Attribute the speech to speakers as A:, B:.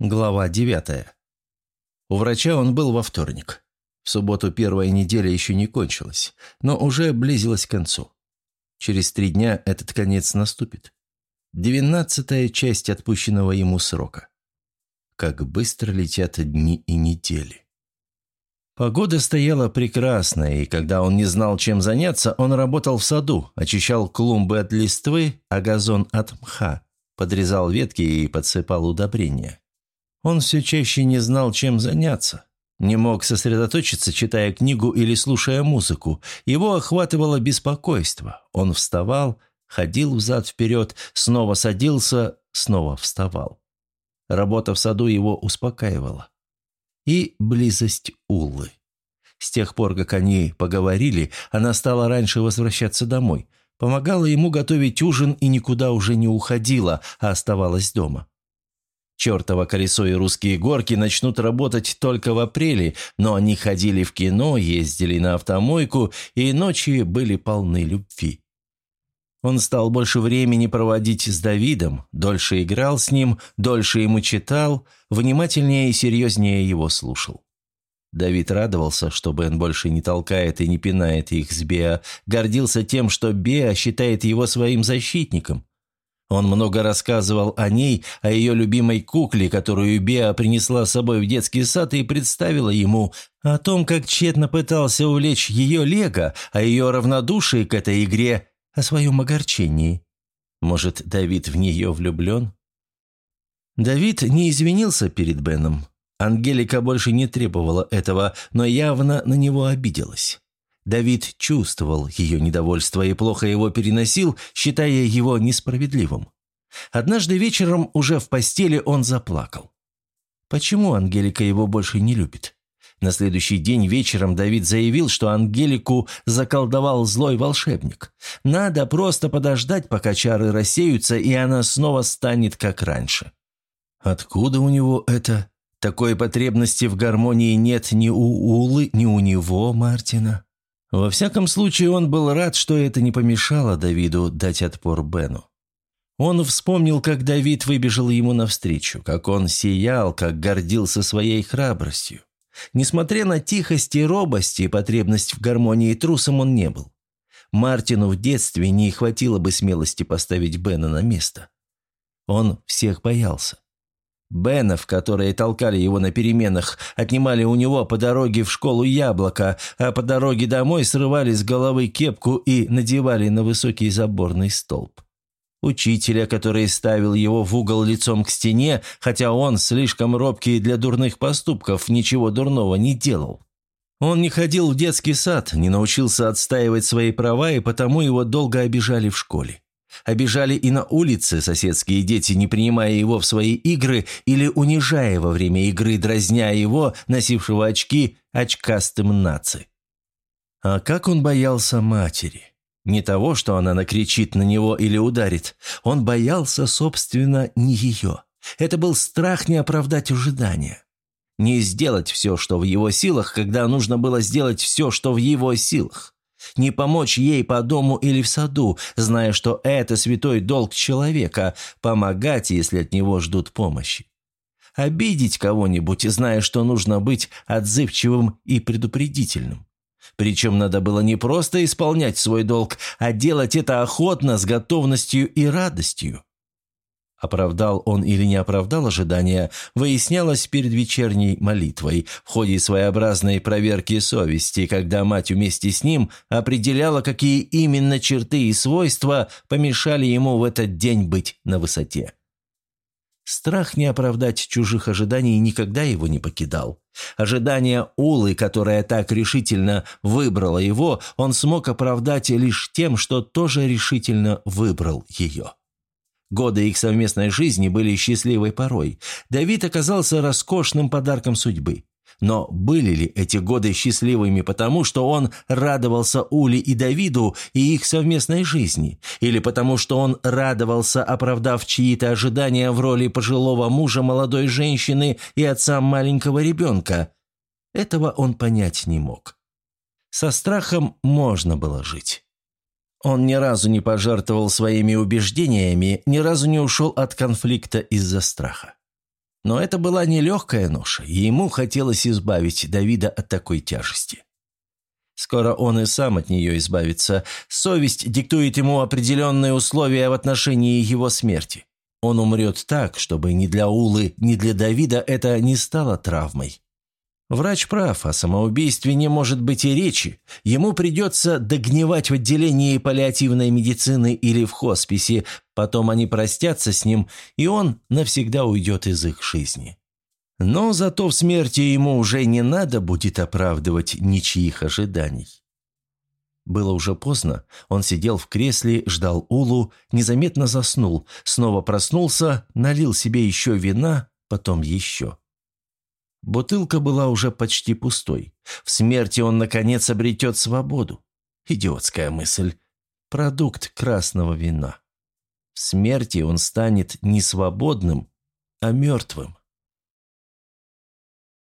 A: Глава девятая. У врача он был во вторник. В субботу первая неделя еще не кончилась, но уже близилась к концу. Через три дня этот конец наступит. Двенадцатая часть отпущенного ему срока. Как быстро летят дни и недели. Погода стояла прекрасная, и когда он не знал, чем заняться, он работал в саду, очищал клумбы от листвы, а газон от мха, подрезал ветки и подсыпал удобрения. Он все чаще не знал, чем заняться. Не мог сосредоточиться, читая книгу или слушая музыку. Его охватывало беспокойство. Он вставал, ходил взад-вперед, снова садился, снова вставал. Работа в саду его успокаивала. И близость Уллы. С тех пор, как они поговорили, она стала раньше возвращаться домой. Помогала ему готовить ужин и никуда уже не уходила, а оставалась дома. Чертово колесо и русские горки начнут работать только в апреле, но они ходили в кино, ездили на автомойку, и ночи были полны любви. Он стал больше времени проводить с Давидом, дольше играл с ним, дольше ему читал, внимательнее и серьезнее его слушал. Давид радовался, что Бен больше не толкает и не пинает их с Беа, гордился тем, что Беа считает его своим защитником. Он много рассказывал о ней, о ее любимой кукле, которую Беа принесла с собой в детский сад и представила ему, о том, как тщетно пытался увлечь ее Лего, о ее равнодушии к этой игре, о своем огорчении. Может, Давид в нее влюблен? Давид не извинился перед Беном. Ангелика больше не требовала этого, но явно на него обиделась. Давид чувствовал ее недовольство и плохо его переносил, считая его несправедливым. Однажды вечером уже в постели он заплакал. Почему Ангелика его больше не любит? На следующий день вечером Давид заявил, что Ангелику заколдовал злой волшебник. Надо просто подождать, пока чары рассеются, и она снова станет как раньше. Откуда у него это? Такой потребности в гармонии нет ни у Улы, ни у него, Мартина. Во всяком случае, он был рад, что это не помешало Давиду дать отпор Бену. Он вспомнил, как Давид выбежал ему навстречу, как он сиял, как гордился своей храбростью. Несмотря на тихость и робость и потребность в гармонии трусом он не был. Мартину в детстве не хватило бы смелости поставить Бена на место. Он всех боялся. Бенов, которые толкали его на переменах, отнимали у него по дороге в школу яблоко, а по дороге домой срывали с головы кепку и надевали на высокий заборный столб. Учителя, который ставил его в угол лицом к стене, хотя он, слишком робкий для дурных поступков, ничего дурного не делал. Он не ходил в детский сад, не научился отстаивать свои права, и потому его долго обижали в школе. Обижали и на улице соседские дети, не принимая его в свои игры или унижая во время игры, дразня его, носившего очки, очкастым наци. А как он боялся матери. Не того, что она накричит на него или ударит. Он боялся, собственно, не ее. Это был страх не оправдать ожидания. Не сделать все, что в его силах, когда нужно было сделать все, что в его силах. Не помочь ей по дому или в саду, зная, что это святой долг человека – помогать, если от него ждут помощи. Обидеть кого-нибудь, зная, что нужно быть отзывчивым и предупредительным. Причем надо было не просто исполнять свой долг, а делать это охотно, с готовностью и радостью. Оправдал он или не оправдал ожидания, выяснялось перед вечерней молитвой, в ходе своеобразной проверки совести, когда мать вместе с ним определяла, какие именно черты и свойства помешали ему в этот день быть на высоте. Страх не оправдать чужих ожиданий никогда его не покидал. Ожидание Улы, которая так решительно выбрала его, он смог оправдать лишь тем, что тоже решительно выбрал ее. Годы их совместной жизни были счастливой порой. Давид оказался роскошным подарком судьбы. Но были ли эти годы счастливыми потому, что он радовался Уле и Давиду и их совместной жизни? Или потому, что он радовался, оправдав чьи-то ожидания в роли пожилого мужа молодой женщины и отца маленького ребенка? Этого он понять не мог. Со страхом можно было жить. Он ни разу не пожертвовал своими убеждениями, ни разу не ушел от конфликта из-за страха. Но это была нелегкая ноша, и ему хотелось избавить Давида от такой тяжести. Скоро он и сам от нее избавится. Совесть диктует ему определенные условия в отношении его смерти. Он умрет так, чтобы ни для Улы, ни для Давида это не стало травмой. Врач прав, о самоубийстве не может быть и речи. Ему придется догнивать в отделении паллиативной медицины или в хосписе, потом они простятся с ним, и он навсегда уйдет из их жизни. Но зато в смерти ему уже не надо будет оправдывать ничьих ожиданий. Было уже поздно. Он сидел в кресле, ждал Улу, незаметно заснул, снова проснулся, налил себе еще вина, потом еще. Бутылка была уже почти пустой. В смерти он, наконец, обретет свободу. Идиотская мысль. Продукт красного вина. В смерти он станет не свободным, а мертвым.